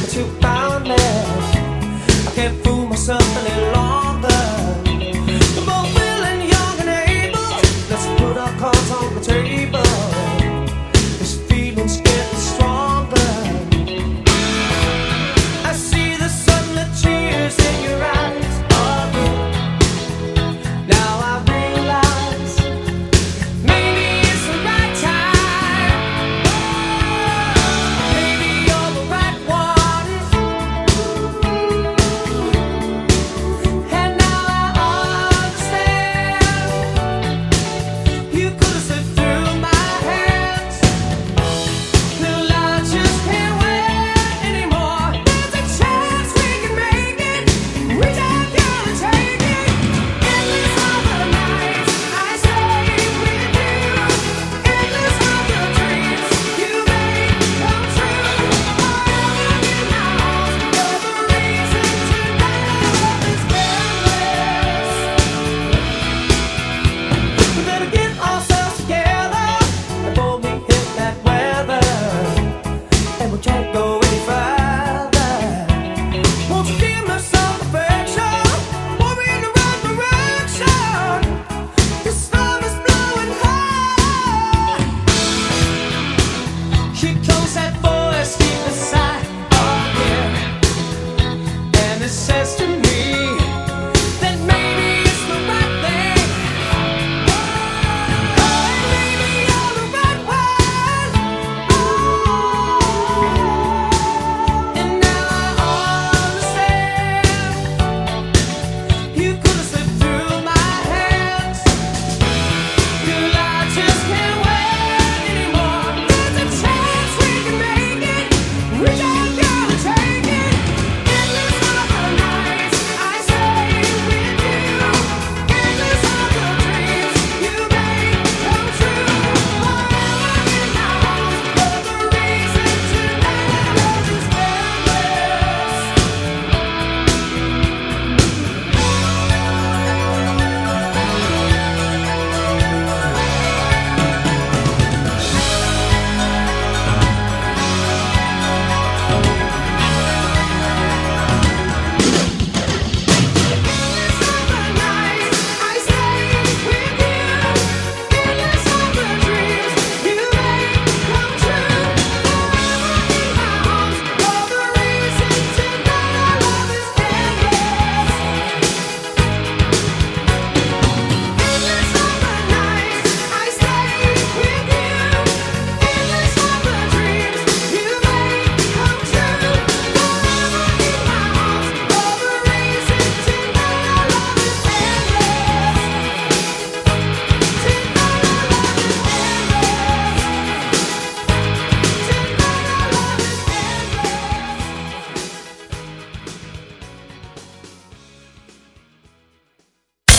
but you found me. I can't fool myself any longer.